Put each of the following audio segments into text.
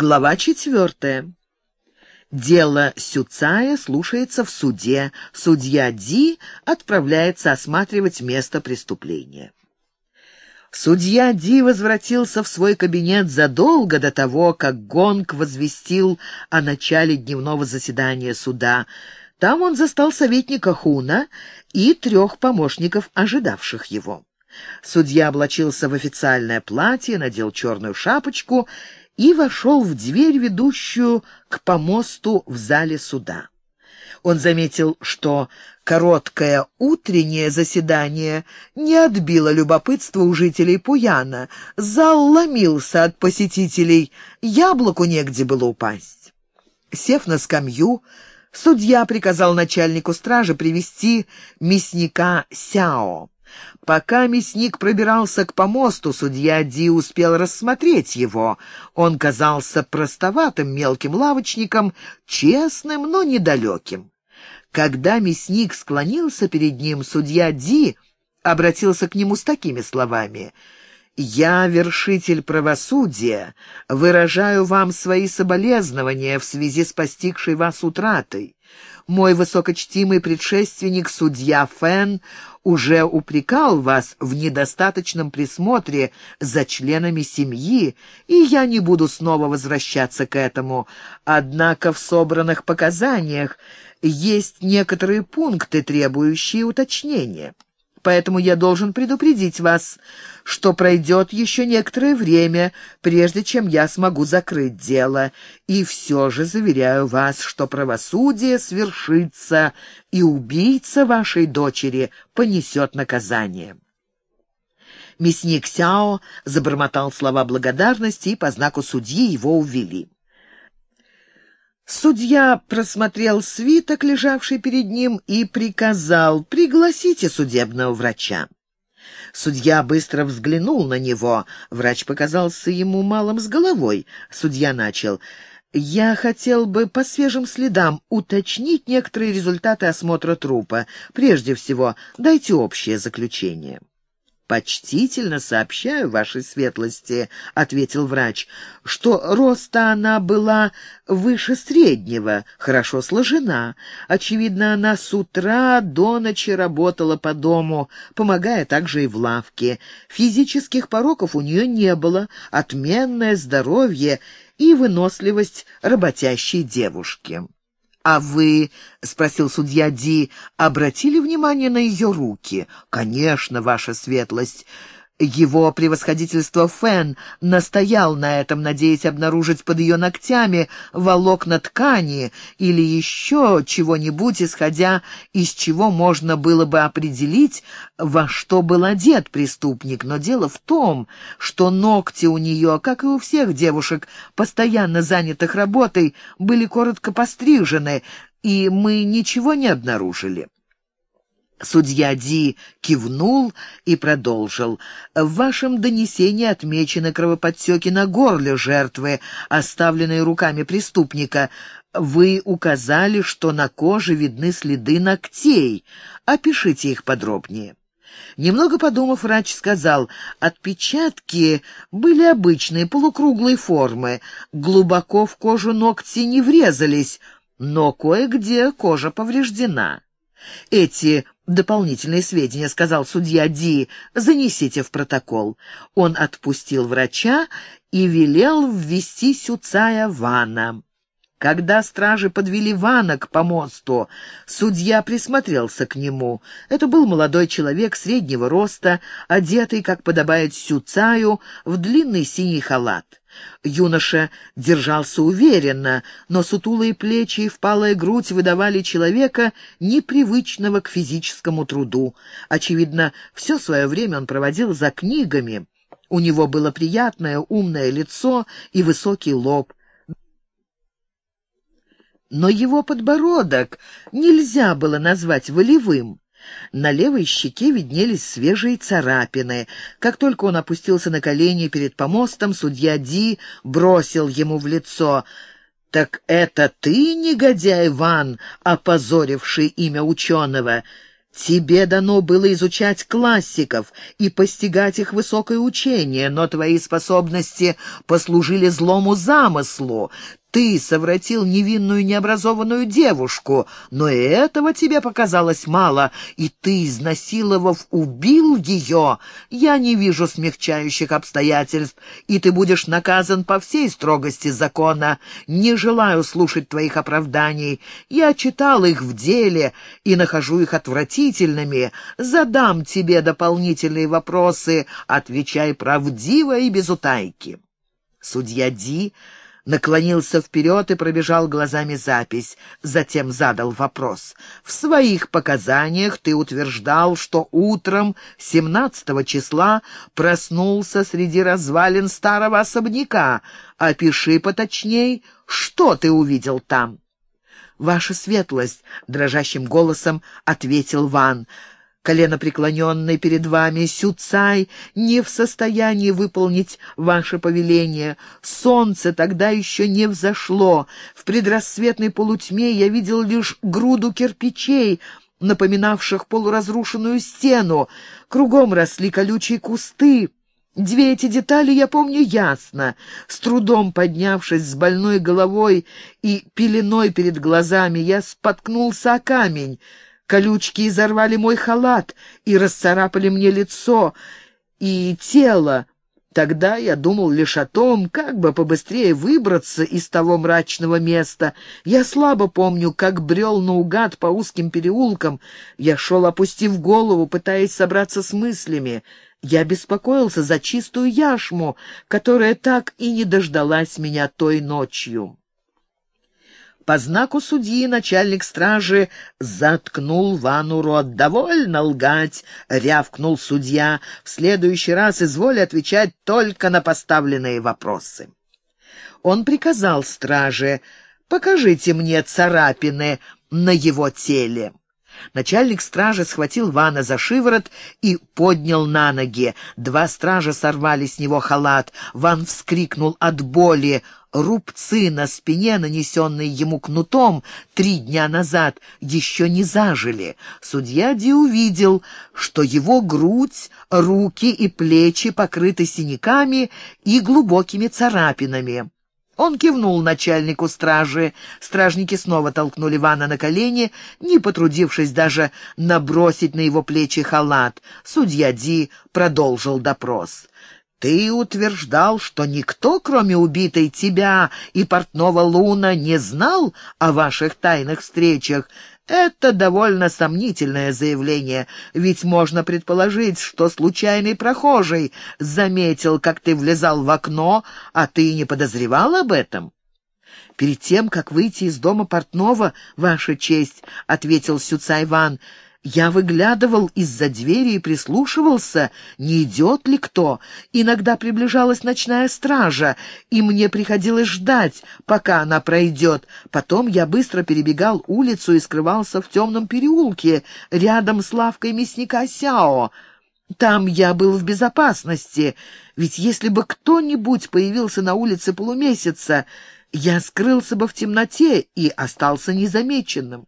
Глава четвертая. Дело Сюцая слушается в суде. Судья Ди отправляется осматривать место преступления. Судья Ди возвратился в свой кабинет задолго до того, как Гонг возвестил о начале дневного заседания суда. Там он застал советника Хуна и трех помощников, ожидавших его. Судья облачился в официальное платье, надел черную шапочку и вошел в дверь, ведущую к помосту в зале суда. Он заметил, что короткое утреннее заседание не отбило любопытство у жителей Пуяна. Зал ломился от посетителей, яблоку негде было упасть. Сев на скамью, судья приказал начальнику стражи привести мясника Сяо. Пока мясник пробирался к помосту, судья Ди успел рассмотреть его. Он казался простоватым мелким лавочником, честным, но недалеким. Когда мясник склонился перед ним, судья Ди обратился к нему с такими словами — «Я, вершитель правосудия, выражаю вам свои соболезнования в связи с постигшей вас утратой. Мой высокочтимый предшественник, судья Фэн, уже упрекал вас в недостаточном присмотре за членами семьи, и я не буду снова возвращаться к этому. Однако в собранных показаниях есть некоторые пункты, требующие уточнения. Поэтому я должен предупредить вас, что пройдет еще некоторое время, прежде чем я смогу закрыть дело. И все же заверяю вас, что правосудие свершится, и убийца вашей дочери понесет наказание». Мясник Сяо забормотал слова благодарности, и по знаку судьи его увели. Судья просмотрел свиток, лежавший перед ним, и приказал «Пригласите судебного врача». Судья быстро взглянул на него. Врач показался ему малым с головой. Судья начал «Я хотел бы по свежим следам уточнить некоторые результаты осмотра трупа. Прежде всего, дайте общее заключение». «Почтительно сообщаю вашей светлости», — ответил врач, «что роста она была выше среднего, хорошо сложена. Очевидно, она с утра до ночи работала по дому, помогая также и в лавке. Физических пороков у нее не было, отменное здоровье и выносливость работящей девушки». «А вы, — спросил судья Ди, — обратили внимание на ее руки?» «Конечно, ваша светлость. Его превосходительство Фен настоял на этом, надеясь обнаружить под ее ногтями волокна ткани или еще чего-нибудь, исходя из чего можно было бы определить, во что был одет преступник. Но дело в том, что ногти у нее, как и у всех девушек, постоянно занятых работой, были коротко пострижены, и мы ничего не обнаружили. Судья Ди кивнул и продолжил. «В вашем донесении отмечены кровоподтеки на горле жертвы, оставленные руками преступника. Вы указали, что на коже видны следы ногтей. Опишите их подробнее». Немного подумав, врач сказал, отпечатки были обычные, полукруглой формы, глубоко в кожу ногти не врезались, но кое-где кожа повреждена. Эти дополнительные сведения, сказал судья Ди, занесите в протокол. Он отпустил врача и велел ввести Сюцая Вана. Когда стражи подвели Вана к помосту, судья присмотрелся к нему. Это был молодой человек среднего роста, одетый, как подобает Сюцаю, в длинный синий халат. Юноша держался уверенно, но сутулые плечи и впалая грудь выдавали человека, непривычного к физическому труду. Очевидно, все свое время он проводил за книгами. У него было приятное, умное лицо и высокий лоб но его подбородок нельзя было назвать волевым. На левой щеке виднелись свежие царапины. Как только он опустился на колени перед помостом, судья Ди бросил ему в лицо. «Так это ты, негодяй Ван, опозоривший имя ученого? Тебе дано было изучать классиков и постигать их высокое учение, но твои способности послужили злому замыслу. Ты совратил невинную необразованную девушку, но и этого тебе показалось мало, и ты, изнасиловав, убил ее. Я не вижу смягчающих обстоятельств, и ты будешь наказан по всей строгости закона. Не желаю слушать твоих оправданий. Я читал их в деле и нахожу их отвратительными. Задам тебе дополнительные вопросы, отвечай правдиво и без утайки». Судья Ди наклонился вперед и пробежал глазами запись. Затем задал вопрос. «В своих показаниях ты утверждал, что утром 17 числа проснулся среди развалин старого особняка. Опиши поточней, что ты увидел там?» «Ваша светлость», — дрожащим голосом ответил Ван, — колено преклоненный перед вами, Сюцай не в состоянии выполнить ваше повеление. Солнце тогда еще не взошло. В предрассветной полутьме я видел лишь груду кирпичей, напоминавших полуразрушенную стену. Кругом росли колючие кусты. Две эти детали я помню ясно. С трудом поднявшись с больной головой и пеленой перед глазами, я споткнулся о камень. Колючки изорвали мой халат и расцарапали мне лицо и тело. Тогда я думал лишь о том, как бы побыстрее выбраться из того мрачного места. Я слабо помню, как брел наугад по узким переулкам. Я шел, опустив голову, пытаясь собраться с мыслями. Я беспокоился за чистую яшму, которая так и не дождалась меня той ночью. По знаку судьи начальник стражи заткнул Вану рот. «Довольно лгать!» — рявкнул судья. «В следующий раз изволь отвечать только на поставленные вопросы». Он приказал страже «Покажите мне царапины на его теле». Начальник стражи схватил Вана за шиворот и поднял на ноги. Два стража сорвали с него халат. Ван вскрикнул от боли. Рубцы на спине, нанесенные ему кнутом три дня назад, еще не зажили. Судья Ди увидел, что его грудь, руки и плечи покрыты синяками и глубокими царапинами. Он кивнул начальнику стражи. Стражники снова толкнули Вана на колени, не потрудившись даже набросить на его плечи халат. Судья Ди продолжил допрос. «Ты утверждал, что никто, кроме убитой тебя и портного Луна, не знал о ваших тайных встречах. Это довольно сомнительное заявление, ведь можно предположить, что случайный прохожий заметил, как ты влезал в окно, а ты не подозревал об этом. «Перед тем, как выйти из дома портного, Ваша честь», — ответил Сюцай Иван, — я выглядывал из-за двери и прислушивался, не идет ли кто. Иногда приближалась ночная стража, и мне приходилось ждать, пока она пройдет. Потом я быстро перебегал улицу и скрывался в темном переулке, рядом с лавкой мясника Сяо. Там я был в безопасности, ведь если бы кто-нибудь появился на улице полумесяца, я скрылся бы в темноте и остался незамеченным.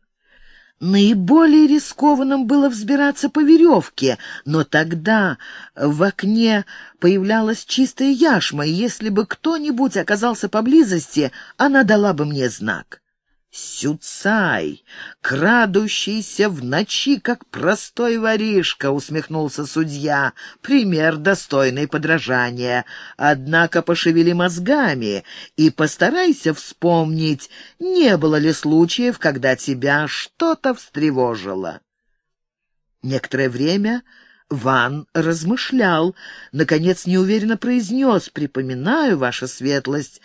Наиболее рискованным было взбираться по веревке, но тогда в окне появлялась чистая яшма, и если бы кто-нибудь оказался поблизости, она дала бы мне знак. «Сюцай, крадущийся в ночи, как простой воришка», — усмехнулся судья. «Пример достойный подражания. Однако пошевели мозгами и постарайся вспомнить, не было ли случаев, когда тебя что-то встревожило». Некоторое время Ван размышлял, наконец неуверенно произнес «Припоминаю, ваша светлость»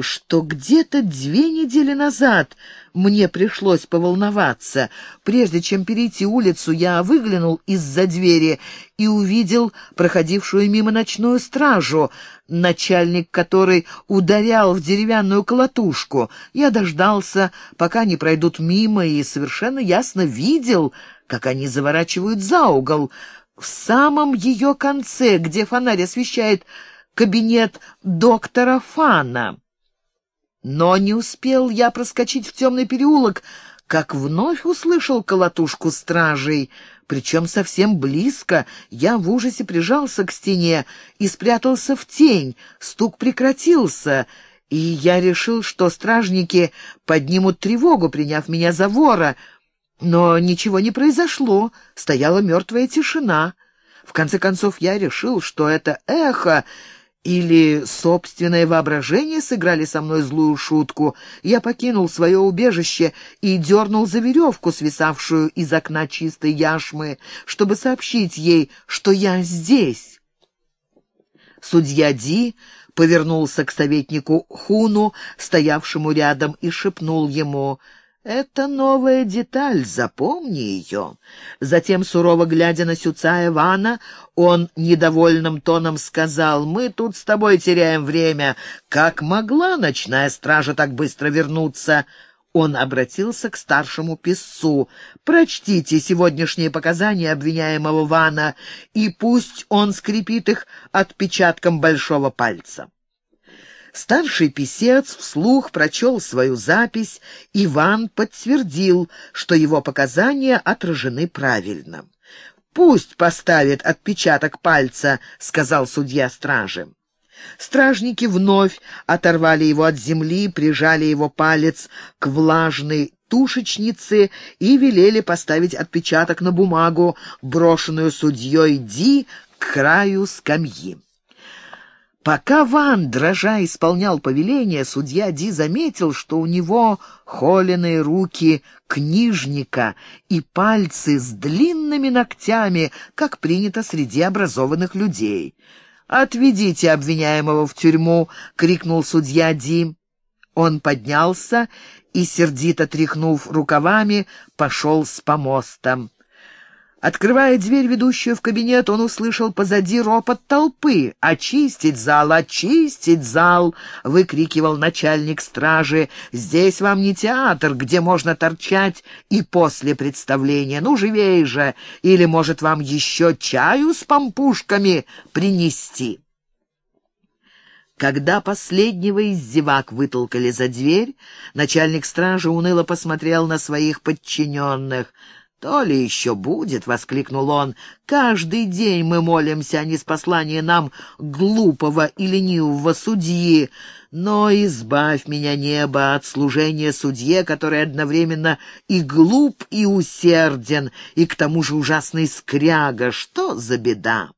что где-то две недели назад мне пришлось поволноваться. Прежде чем перейти улицу, я выглянул из-за двери и увидел проходившую мимо ночную стражу, начальник которой ударял в деревянную колотушку. Я дождался, пока они пройдут мимо, и совершенно ясно видел, как они заворачивают за угол. В самом ее конце, где фонарь освещает кабинет доктора Фана. Но не успел я проскочить в темный переулок, как вновь услышал колотушку стражей. причем совсем близко. Я в ужасе прижался к стене и спрятался в тень. Стук прекратился, и я решил, что стражники поднимут тревогу, приняв меня за вора. Но ничего не произошло, стояла мертвая тишина. В конце концов, я решил, что это эхо или собственное воображение сыграли со мной злую шутку. Я покинул свое убежище и дернул за веревку, свисавшую из окна чистой яшмы, чтобы сообщить ей, что я здесь. Судья Ди повернулся к советнику Хуну, стоявшему рядом, и шепнул ему — это новая деталь, запомни ее. Затем, сурово глядя на Сюца Ивана, он недовольным тоном сказал, «Мы тут с тобой теряем время. Как могла ночная стража так быстро вернуться?» Он обратился к старшему писцу. «Прочтите сегодняшние показания обвиняемого Вана, и пусть он скрепит их отпечатком большого пальца». Старший писец вслух прочел свою запись, Иван подтвердил, что его показания отражены правильно. «Пусть поставит отпечаток пальца», — сказал судья стражи. Стражники вновь оторвали его от земли, прижали его палец к влажной тушечнице и велели поставить отпечаток на бумагу, брошенную судьей Ди к краю скамьи. Пока Ван, дрожа, исполнял повеление, судья Ди заметил, что у него холеные руки книжника и пальцы с длинными ногтями, как принято среди образованных людей. «Отведите обвиняемого в тюрьму!» — крикнул судья Ди. Он поднялся и, сердито тряхнув рукавами, пошел с помоста. Открывая дверь, ведущую в кабинет, он услышал позади ропот толпы. «Очистить зал! Очистить зал!» — выкрикивал начальник стражи. «Здесь вам не театр, где можно торчать и после представления. Ну, живей же! Или, может, вам еще чаю с помпушками принести?» Когда последнего из зевак вытолкали за дверь, начальник стражи уныло посмотрел на своих подчиненных — «То ли еще будет!» — воскликнул он. «Каждый день мы молимся о неспослании нам глупого и ленивого судьи. Но избавь меня, небо, от служения судье, который одновременно и глуп, и усерден, и к тому же ужасный скряга. Что за беда?»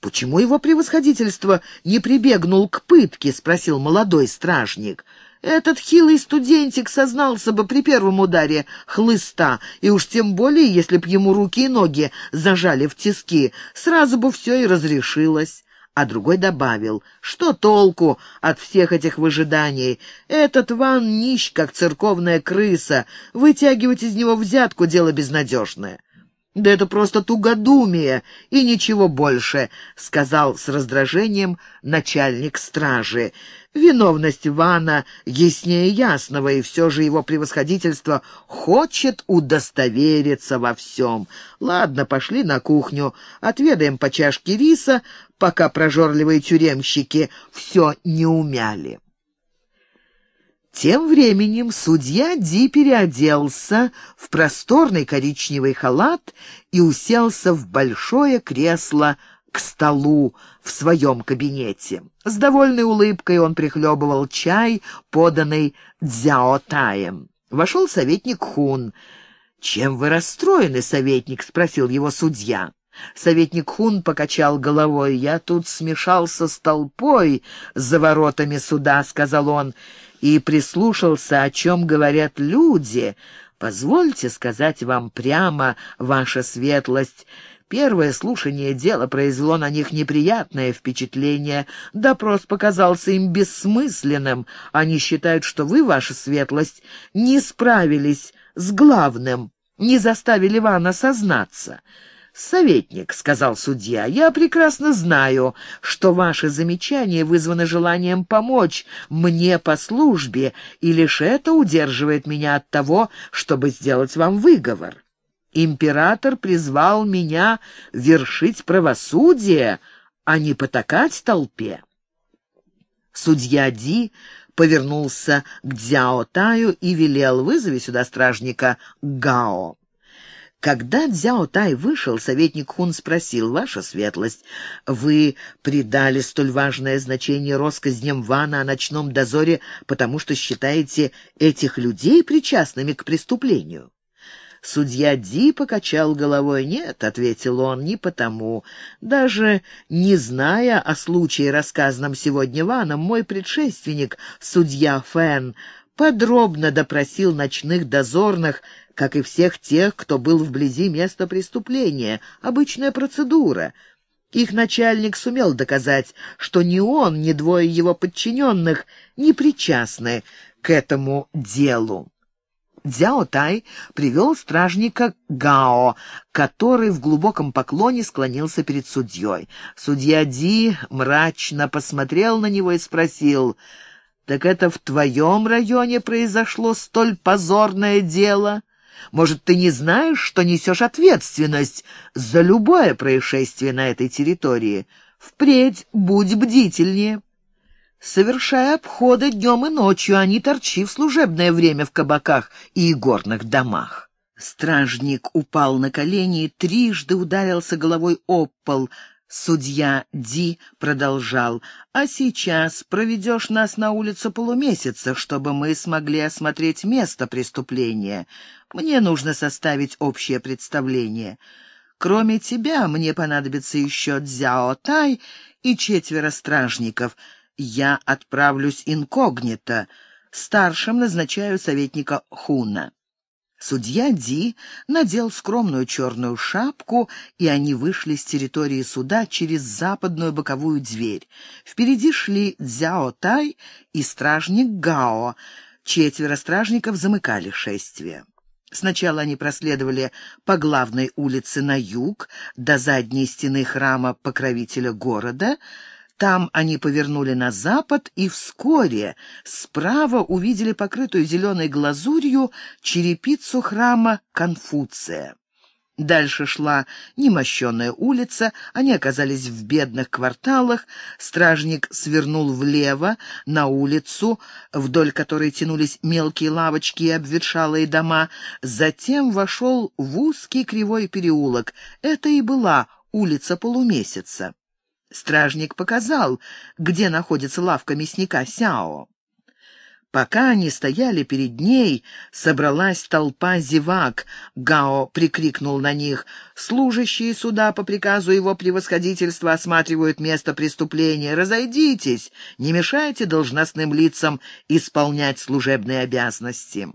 «Почему его превосходительство не прибегнул к пытке?» — спросил молодой стражник. Этот хилый студентик сознался бы при первом ударе хлыста, и уж тем более, если б ему руки и ноги зажали в тиски, сразу бы все и разрешилось. А другой добавил, что толку от всех этих выжиданий? Этот Ван нищ, как церковная крыса, вытягивать из него взятку — дело безнадежное. «Да это просто тугодумие и ничего больше», — сказал с раздражением начальник стражи. «Виновность Вана яснее ясного, и все же его превосходительство хочет удостовериться во всем. Ладно, пошли на кухню, отведаем по чашке риса, пока прожорливые тюремщики все не умяли». Тем временем судья Ди переоделся в просторный коричневый халат и уселся в большое кресло к столу в своем кабинете. С довольной улыбкой он прихлебывал чай, поданный Дзяотаем. Вошел советник Хун. «Чем вы расстроены, советник?» — спросил его судья. Советник Хун покачал головой. «Я тут смешался с толпой за воротами суда», — сказал он, — и прислушался, о чем говорят люди. Позвольте сказать вам прямо, ваша светлость, Первое слушание дела произвело на них неприятное впечатление. Допрос показался им бессмысленным. Они считают, что вы, ваша светлость, не справились с главным, не заставили Ивана сознаться. «Советник», — сказал судья, — «я прекрасно знаю, что ваши замечания вызваны желанием помочь мне по службе, и лишь это удерживает меня от того, чтобы сделать вам выговор. Император призвал меня вершить правосудие, а не потакать толпе». Судья Ди повернулся к Дзяо Таю и велел «Вызови сюда стражника Гао». Когда Дзяо Тай вышел, советник Хун спросил, «Ваша светлость, вы придали столь важное значение россказням Вана о ночном дозоре, потому что считаете этих людей причастными к преступлению?» Судья Ди покачал головой. «Нет», — ответил он, — «не потому. Даже не зная о случае, рассказанном сегодня Ваном, мой предшественник, судья Фэн, подробно допросил ночных дозорных, как и всех тех, кто был вблизи места преступления. Обычная процедура. Их начальник сумел доказать, что ни он, ни двое его подчиненных не причастны к этому делу. Дзяо Тай привел стражника Гао, который в глубоком поклоне склонился перед судьей. Судья Ди мрачно посмотрел на него и спросил, «Так это в твоем районе произошло столь позорное дело? Может, ты не знаешь, что несешь ответственность за любое происшествие на этой территории? Впредь будь бдительнее» совершая обходы днем и ночью, а не торчи в служебное время в кабаках и игорных домах. Стражник упал на колени и трижды ударился головой об пол. Судья Ди продолжал, «А сейчас проведешь нас на улицу полумесяца, чтобы мы смогли осмотреть место преступления. Мне нужно составить общее представление. Кроме тебя мне понадобится еще Дзяо Тай и четверо стражников — я отправлюсь инкогнито. Старшим назначаю советника Хуна. Судья Ди надел скромную черную шапку, и они вышли с территории суда через западную боковую дверь. Впереди шли Дзяо Тай и стражник Гао. Четверо стражников замыкали шествие. Сначала они проследовали по главной улице на юг, до задней стены храма покровителя города — там они повернули на запад и вскоре справа увидели покрытую зеленой глазурью черепицу храма Конфуция. Дальше шла немощенная улица, они оказались в бедных кварталах, стражник свернул влево на улицу, вдоль которой тянулись мелкие лавочки и обветшалые дома, затем вошел в узкий кривой переулок. Это и была улица полумесяца. Стражник показал, где находится лавка мясника Сяо. Пока они стояли перед ней, собралась толпа зевак. Гао прикрикнул на них. «Служащие суда по приказу его превосходительства осматривают место преступления. Разойдитесь, не мешайте должностным лицам исполнять служебные обязанности».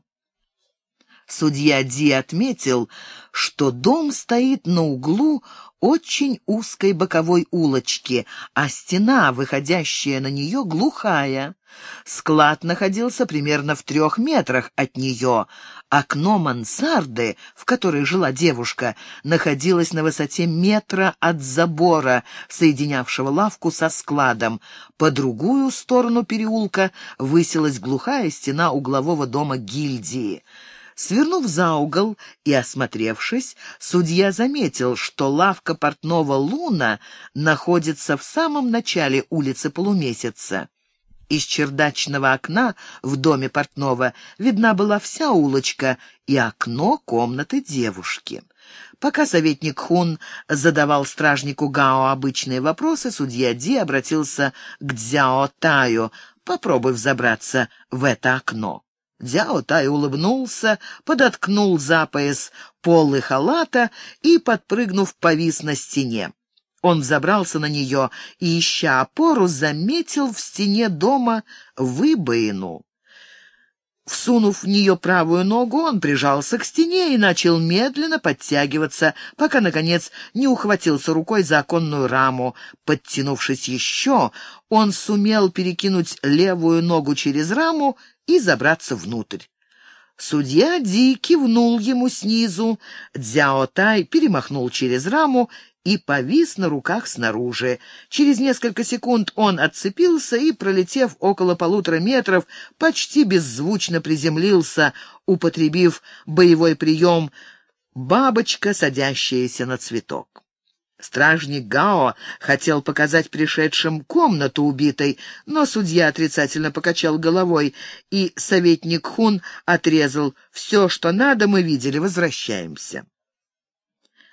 Судья Ди отметил, что дом стоит на углу очень узкой боковой улочки, а стена, выходящая на нее, глухая. Склад находился примерно в трех метрах от нее. Окно мансарды, в которой жила девушка, находилось на высоте метра от забора, соединявшего лавку со складом. По другую сторону переулка высилась глухая стена углового дома гильдии. Свернув за угол и осмотревшись, судья заметил, что лавка портного Луна находится в самом начале улицы Полумесяца. Из чердачного окна в доме портного видна была вся улочка и окно комнаты девушки. Пока советник Хун задавал стражнику Гао обычные вопросы, судья Ди обратился к Дзяо Таю «Попробуй взобраться в это окно». Дяо Тай улыбнулся, подоткнул за пояс полы халата и, подпрыгнув, повис на стене. Он взобрался на нее и, ища опору, заметил в стене дома выбоину. Всунув в нее правую ногу, он прижался к стене и начал медленно подтягиваться, пока, наконец, не ухватился рукой за оконную раму. Подтянувшись еще, он сумел перекинуть левую ногу через раму и забраться внутрь. Судья Ди кивнул ему снизу, Дзяо Тай перемахнул через раму и повис на руках снаружи. Через несколько секунд он отцепился и, пролетев около полутора метров, почти беззвучно приземлился, употребив боевой прием «бабочка, садящаяся на цветок». Стражник Гао хотел показать пришедшим комнату убитой, но судья отрицательно покачал головой, и советник Хун отрезал «Все, что надо, мы видели, возвращаемся».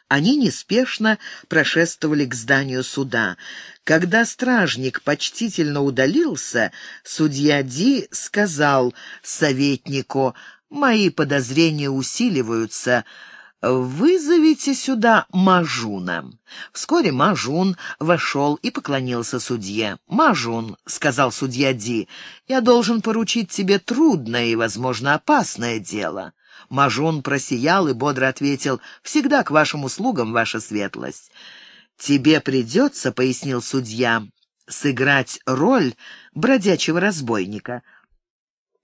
Они неспешно прошествовали к зданию суда. Когда стражник почтительно удалился, судья Ди сказал советнику, «Мои подозрения усиливаются. «Вызовите сюда Мажуна». Вскоре Мажун вошел и поклонился судье. «Мажун», — сказал судья Ди, — «я должен поручить тебе трудное и, возможно, опасное дело». Мажун просиял и бодро ответил, «Всегда к вашим услугам, ваша светлость». «Тебе придется», — пояснил судья, — «сыграть роль бродячего разбойника».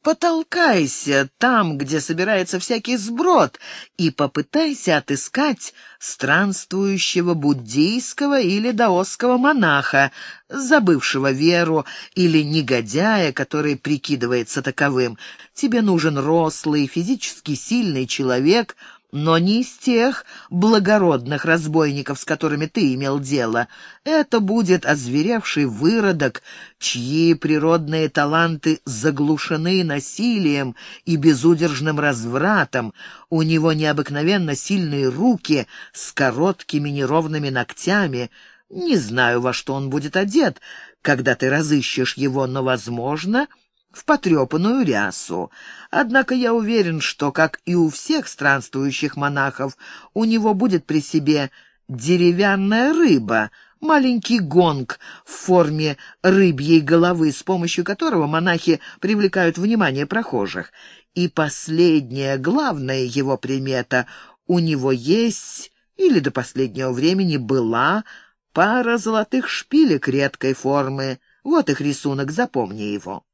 Потолкайся там, где собирается всякий сброд, и попытайся отыскать странствующего буддийского или даосского монаха, забывшего веру, или негодяя, который прикидывается таковым. Тебе нужен рослый, физически сильный человек — но не из тех благородных разбойников, с которыми ты имел дело. Это будет озверевший выродок, чьи природные таланты заглушены насилием и безудержным развратом. У него необыкновенно сильные руки с короткими неровными ногтями. Не знаю, во что он будет одет, когда ты разыщешь его, но, возможно, в потрепанную рясу. Однако я уверен, что, как и у всех странствующих монахов, у него будет при себе деревянная рыба, маленький гонг в форме рыбьей головы, с помощью которого монахи привлекают внимание прохожих. И последняя, главная его примета — у него есть, или до последнего времени была, пара золотых шпилек редкой формы. Вот их рисунок, запомни его.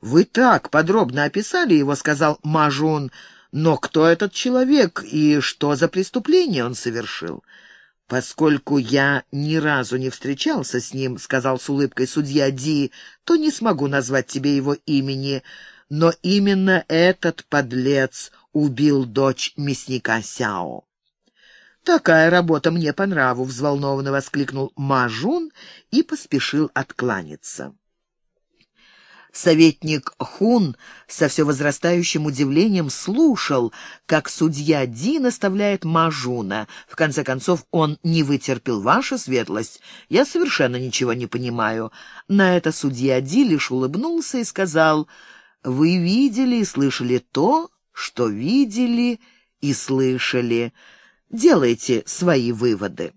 «Вы так подробно описали его», — сказал Мажун. «Но кто этот человек и что за преступление он совершил?» «Поскольку я ни разу не встречался с ним», — сказал с улыбкой судья Ди, — «то не смогу назвать тебе его имени. Но именно этот подлец убил дочь мясника Сяо». «Такая работа мне по нраву», — взволнованно воскликнул Мажун и поспешил откланяться. Советник Хун со все возрастающим удивлением слушал, как судья Ди наставляет Мажуна. В конце концов, он не вытерпел ваша светлость. Я совершенно ничего не понимаю. На это судья Ди лишь улыбнулся и сказал, «Вы видели и слышали то, что видели и слышали. Делайте свои выводы».